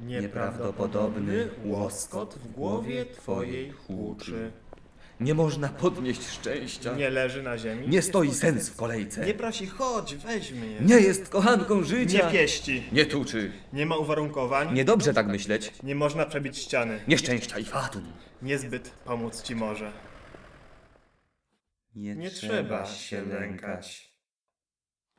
Nieprawdopodobny łoskot w głowie twojej huczy. Nie można podnieść szczęścia. Nie leży na ziemi. Nie stoi sens w kolejce. Nie prosi, chodź, weź mnie. Nie jest kochanką życia. Nie pieści. Nie tuczy. Nie ma uwarunkowań. Niedobrze tak myśleć. Nie można przebić ściany. Nieszczęścia i fatum. Niezbyt pomóc ci może. Nie, Nie trzeba się lękać.